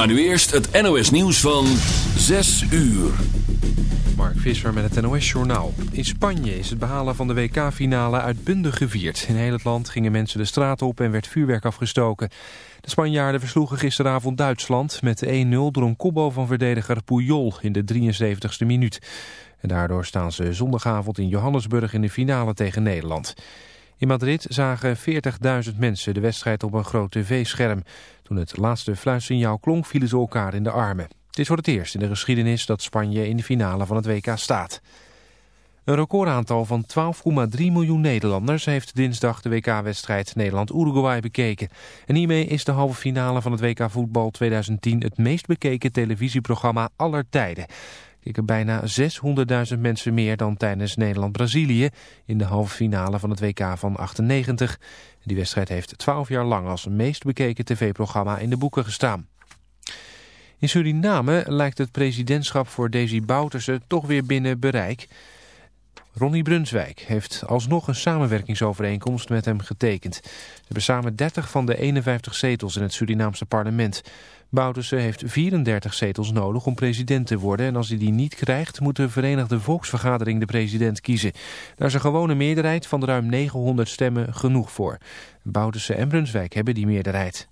Maar nu eerst het NOS nieuws van 6 uur. Mark Visser met het NOS Journaal. In Spanje is het behalen van de WK-finale uitbundig gevierd. In heel het land gingen mensen de straat op en werd vuurwerk afgestoken. De Spanjaarden versloegen gisteravond Duitsland met 1-0 door een kopbal van verdediger Puyol in de 73ste minuut. En daardoor staan ze zondagavond in Johannesburg in de finale tegen Nederland. In Madrid zagen 40.000 mensen de wedstrijd op een groot tv-scherm. Toen het laatste fluitsignaal klonk vielen ze elkaar in de armen. Het is voor het eerst in de geschiedenis dat Spanje in de finale van het WK staat. Een recordaantal van 12,3 miljoen Nederlanders heeft dinsdag de WK-wedstrijd Nederland-Uruguay bekeken. En hiermee is de halve finale van het WK voetbal 2010 het meest bekeken televisieprogramma aller tijden keken bijna 600.000 mensen meer dan tijdens Nederland-Brazilië in de halve finale van het WK van 98. Die wedstrijd heeft 12 jaar lang als meest bekeken tv-programma in de boeken gestaan. In Suriname lijkt het presidentschap voor Desi Bouterse toch weer binnen bereik. Ronnie Brunswijk heeft alsnog een samenwerkingsovereenkomst met hem getekend. Ze hebben samen 30 van de 51 zetels in het Surinaamse parlement. Bouterse heeft 34 zetels nodig om president te worden. En als hij die niet krijgt, moet de Verenigde Volksvergadering de president kiezen. Daar is een gewone meerderheid van ruim 900 stemmen genoeg voor. Bouterse en Brunswijk hebben die meerderheid.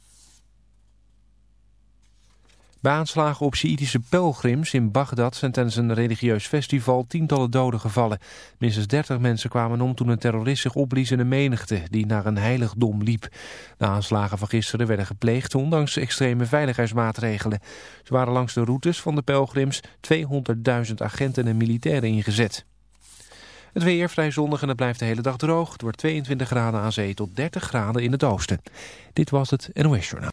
Bij aanslagen op Sjiitische pelgrims in Bagdad zijn tijdens een religieus festival tientallen doden gevallen. Minstens 30 mensen kwamen om toen een terrorist zich opblies in een menigte die naar een heiligdom liep. De aanslagen van gisteren werden gepleegd ondanks extreme veiligheidsmaatregelen. Ze waren langs de routes van de pelgrims 200.000 agenten en militairen ingezet. Het weer vrij zonnig en het blijft de hele dag droog. Het wordt 22 graden aan zee tot 30 graden in het oosten. Dit was het NOS Journaal.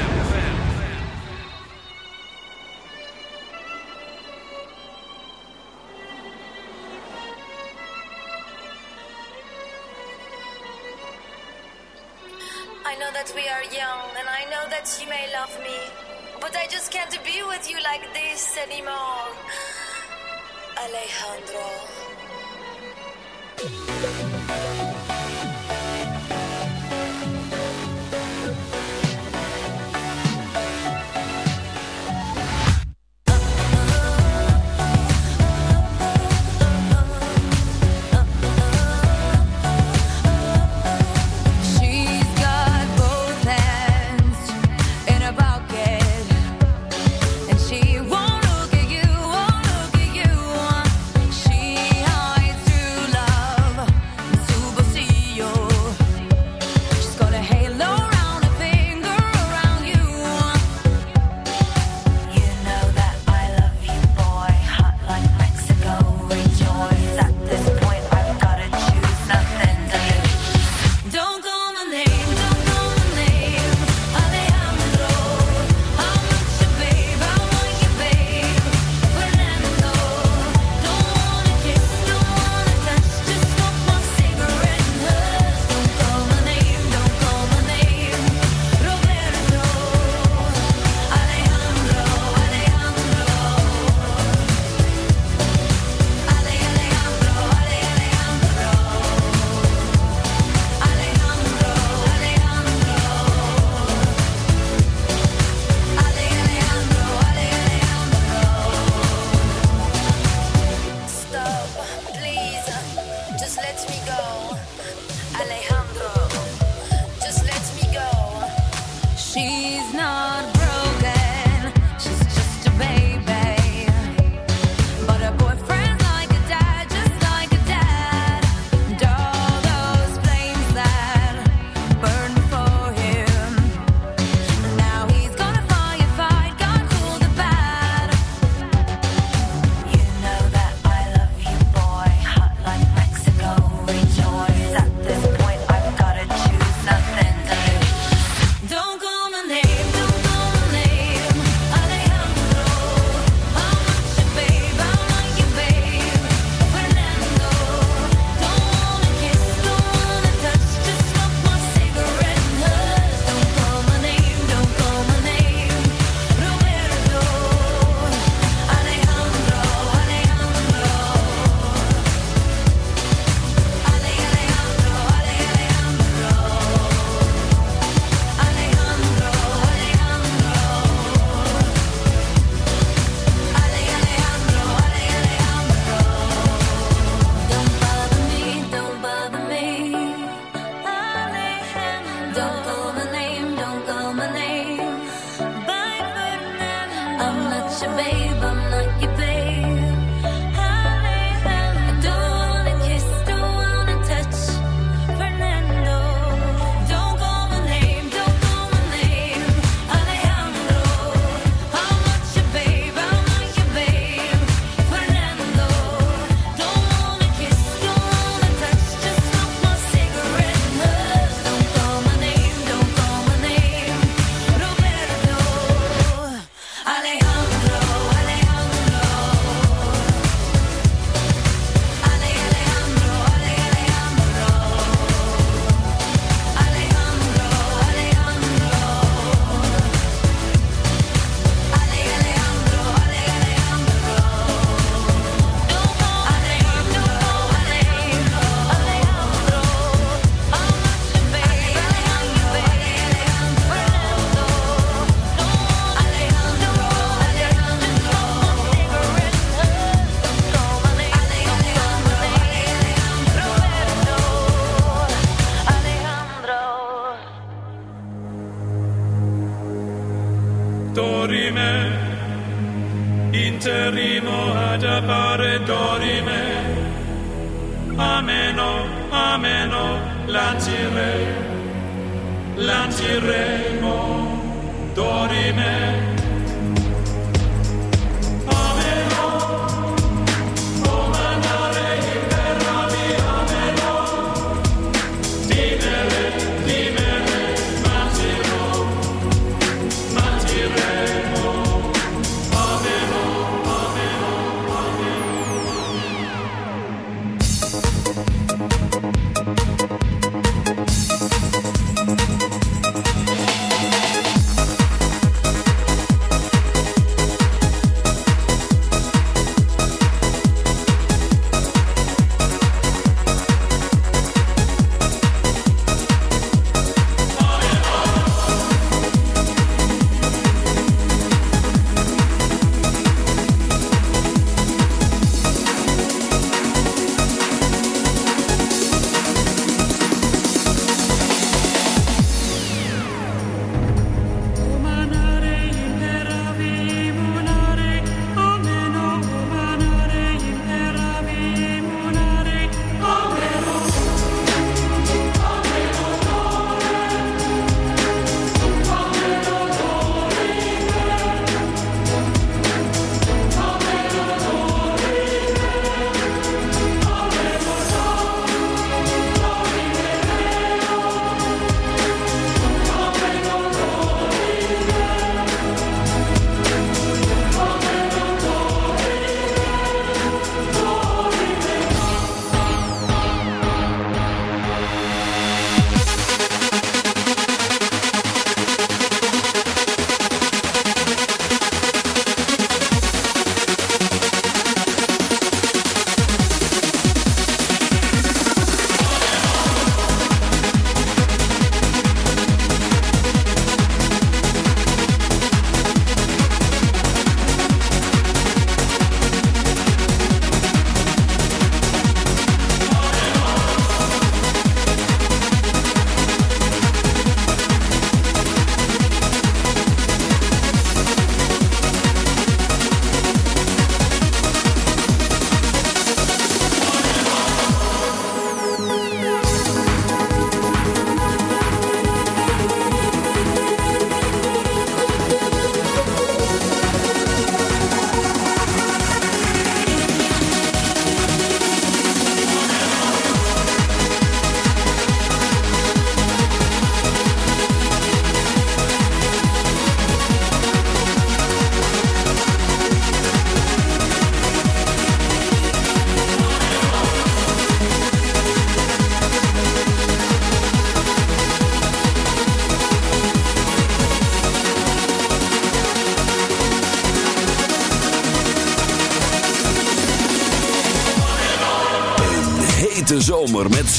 You like this anymore. Alejandro.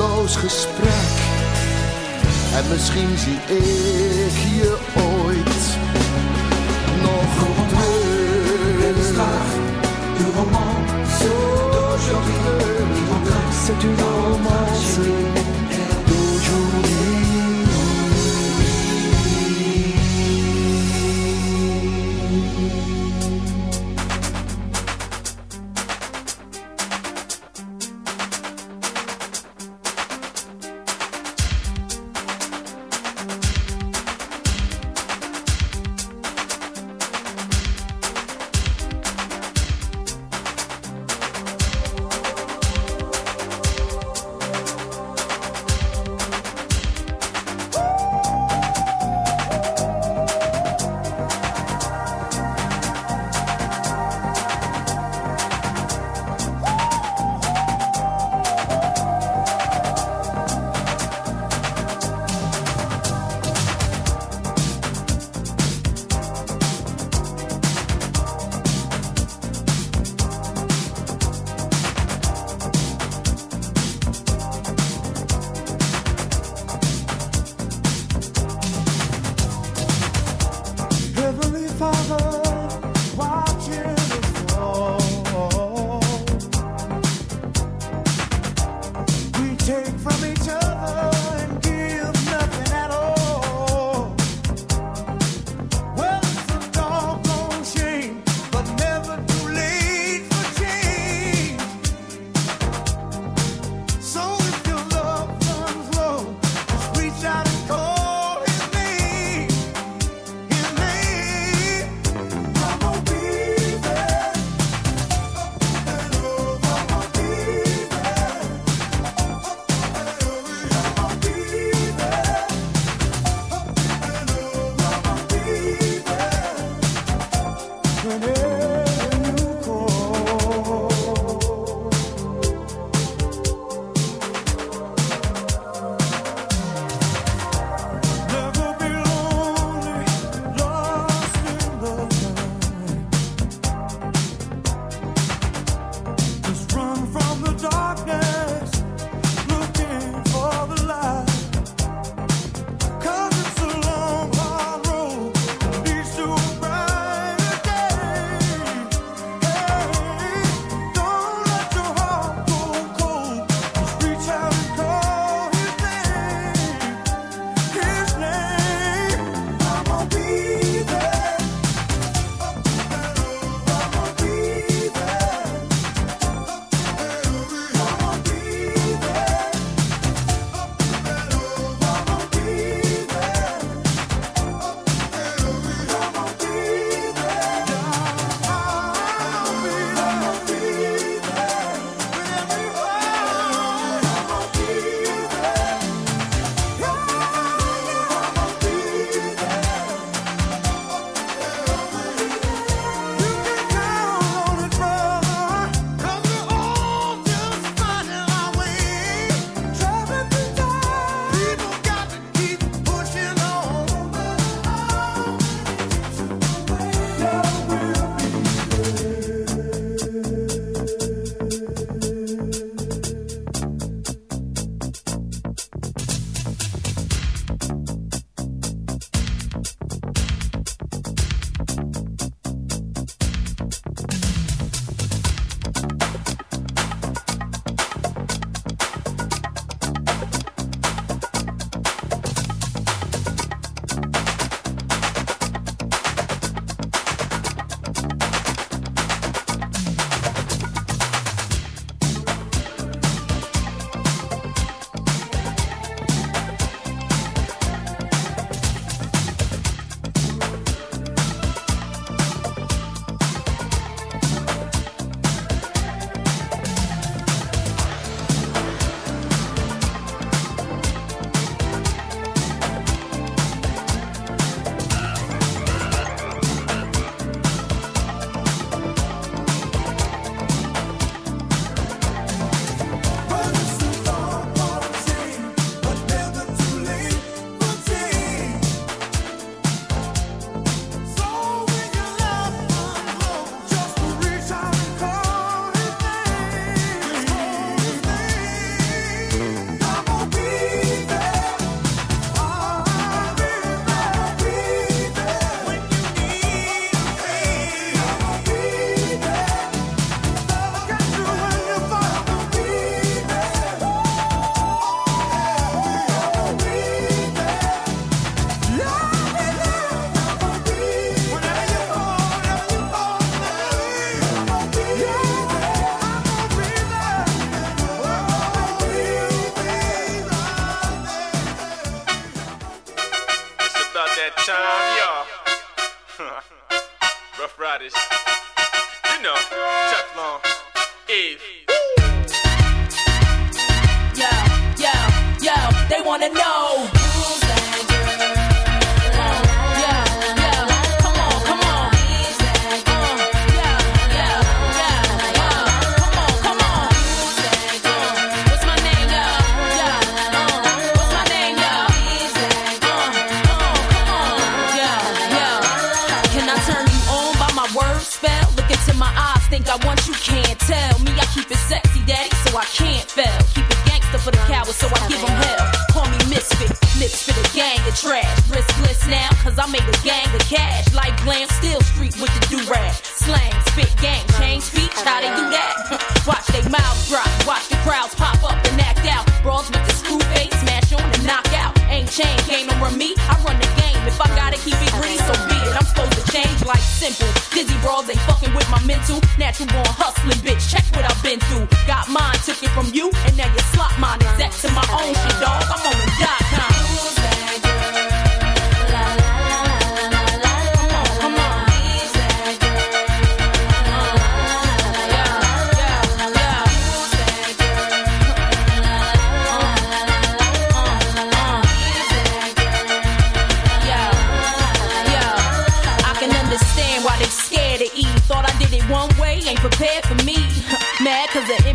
ademloos gesprek. En misschien zie ik je ooit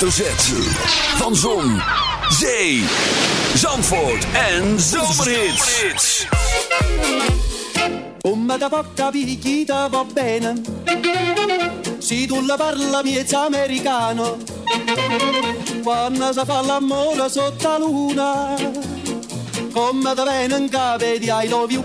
Hoofdletter. Van Zon, Zee, Zandvoort en Zomerhits. Come da poca picchita va bene Se tu la parla miezza americano Quando si fa l'amore sotto la luna Come da bene in di I love you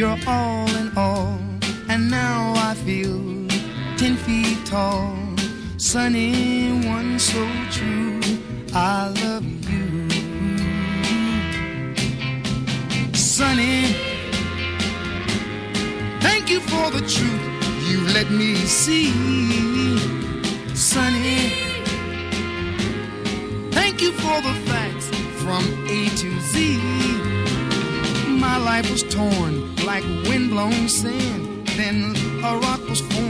your all in all, and now I feel ten feet tall. Sunny, one so true. I love you. Sunny, thank you for the truth you let me see. Sunny, thank you for the facts from A to Z. My life was torn like windblown sand. Then a rock was formed